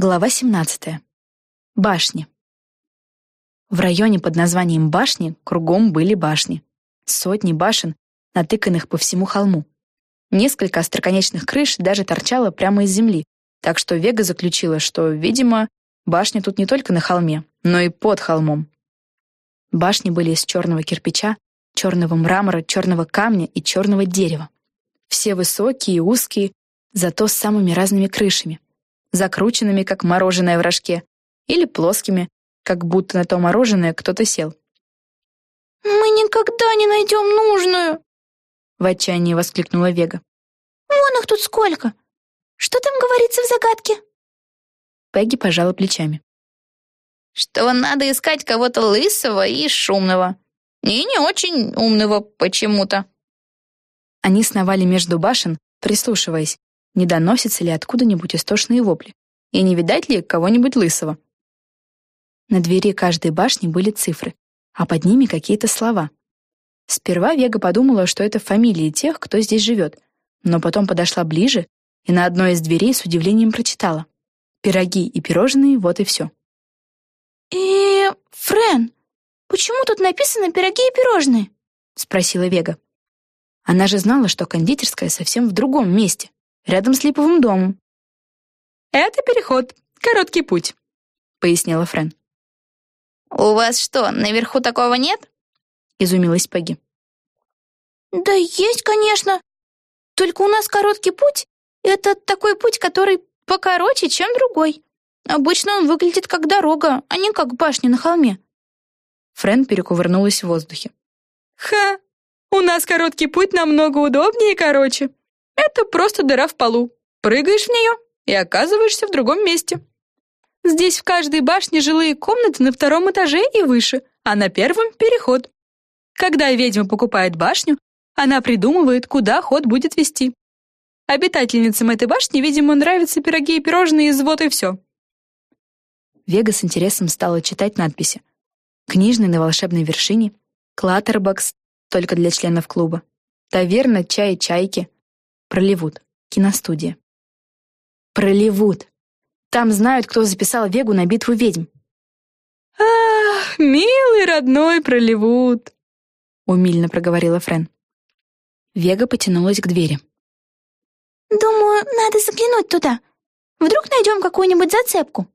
Глава 17. Башни. В районе под названием Башни кругом были башни. Сотни башен, натыканных по всему холму. Несколько остроконечных крыш даже торчало прямо из земли, так что Вега заключила, что, видимо, башня тут не только на холме, но и под холмом. Башни были из черного кирпича, черного мрамора, черного камня и черного дерева. Все высокие и узкие, зато с самыми разными крышами — закрученными, как мороженое в рожке, или плоскими, как будто на то мороженое кто-то сел. «Мы никогда не найдем нужную!» В отчаянии воскликнула Вега. «Вон их тут сколько! Что там говорится в загадке?» Пегги пожала плечами. «Что надо искать кого-то лысого и шумного. И не очень умного почему-то». Они сновали между башен, прислушиваясь, не доносятся ли откуда-нибудь истошные вопли, и не видать ли кого-нибудь лысого. На двери каждой башни были цифры, а под ними какие-то слова. Сперва Вега подумала, что это фамилии тех, кто здесь живет, но потом подошла ближе и на одной из дверей с удивлением прочитала. «Пироги и пирожные, вот и все». «И, Френ, почему тут написано «пироги и пирожные»?» — спросила Вега. Она же знала, что кондитерская совсем в другом месте рядом с липовым домом. «Это переход, короткий путь», — пояснила Френ. «У вас что, наверху такого нет?» — изумилась Пегги. «Да есть, конечно. Только у нас короткий путь — это такой путь, который покороче, чем другой. Обычно он выглядит как дорога, а не как башня на холме». Френ перекувырнулась в воздухе. «Ха! У нас короткий путь намного удобнее и короче. Это просто дыра в полу. Прыгаешь в нее и оказываешься в другом месте. Здесь в каждой башне жилые комнаты на втором этаже и выше, а на первом — переход. Когда ведьма покупает башню, она придумывает, куда ход будет вести. Обитательницам этой башни, видимо, нравятся пироги и пирожные из вот и все. Вега с интересом стала читать надписи. Книжный на волшебной вершине, Клаттербокс, только для членов клуба, таверна чай чайки, Проливут. Киностудия. Проливут. Там знают, кто записал Вегу на битву ведьм. «Ах, милый родной Проливут!» — умильно проговорила Френ. Вега потянулась к двери. «Думаю, надо заглянуть туда. Вдруг найдем какую-нибудь зацепку».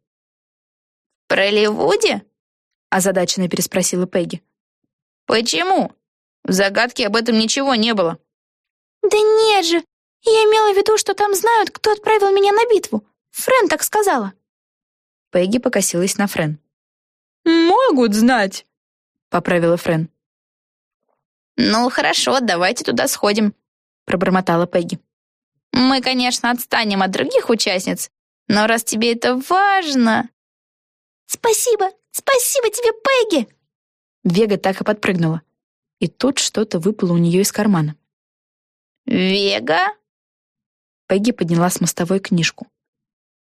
«В Проливуде?» — озадаченно переспросила Пегги. «Почему? В загадке об этом ничего не было». «Да нет же, я имела в виду, что там знают, кто отправил меня на битву. Френ так сказала». Пегги покосилась на Френ. «Могут знать», — поправила Френ. «Ну, хорошо, давайте туда сходим», — пробормотала Пегги. «Мы, конечно, отстанем от других участниц, но раз тебе это важно...» «Спасибо, спасибо тебе, Пегги!» Вега так и подпрыгнула. И тут что-то выпало у нее из кармана. «Вега?» Пегги подняла с мостовой книжку.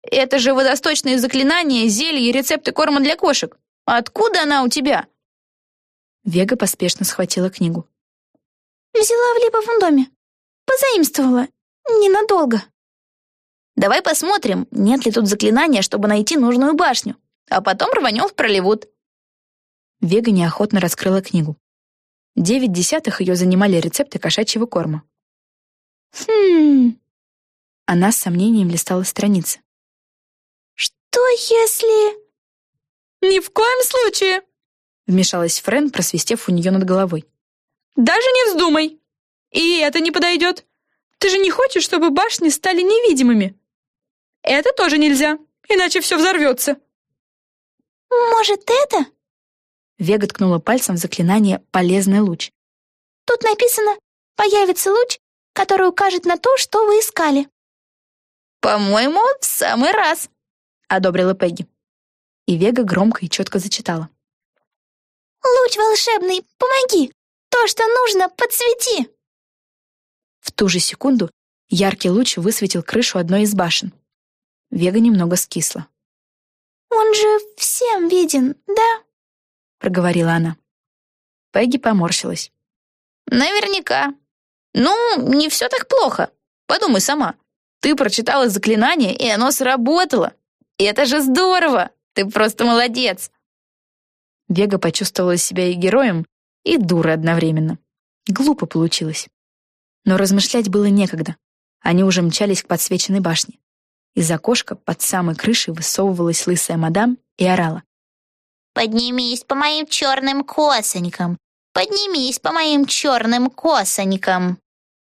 «Это же водосточные заклинания, зелья и рецепты корма для кошек. Откуда она у тебя?» Вега поспешно схватила книгу. «Взяла в липовом доме. Позаимствовала. Ненадолго». «Давай посмотрим, нет ли тут заклинания, чтобы найти нужную башню, а потом рванем в Проливуд». Вега неохотно раскрыла книгу. Девять десятых ее занимали рецепты кошачьего корма. «Хм...» Она с сомнением листала страницы. «Что если...» «Ни в коем случае!» Вмешалась Френ, просвистев у нее над головой. «Даже не вздумай! И это не подойдет! Ты же не хочешь, чтобы башни стали невидимыми? Это тоже нельзя, иначе все взорвется!» «Может, это?» Вега ткнула пальцем в заклинание «Полезный луч». «Тут написано «Появится луч, который укажет на то, что вы искали». «По-моему, в самый раз», — одобрила Пегги. И Вега громко и четко зачитала. «Луч волшебный, помоги! То, что нужно, подсвети!» В ту же секунду яркий луч высветил крышу одной из башен. Вега немного скисла. «Он же всем виден, да?» — проговорила она. Пегги поморщилась. «Наверняка. Ну, не все так плохо. Подумай сама. Ты прочитала заклинание, и оно сработало. Это же здорово! Ты просто молодец!» Вега почувствовала себя и героем, и дурой одновременно. Глупо получилось. Но размышлять было некогда. Они уже мчались к подсвеченной башне. Из окошка под самой крышей высовывалась лысая мадам и орала. «Поднимись по моим черным косонькам! Поднимись по моим черным косонькам!»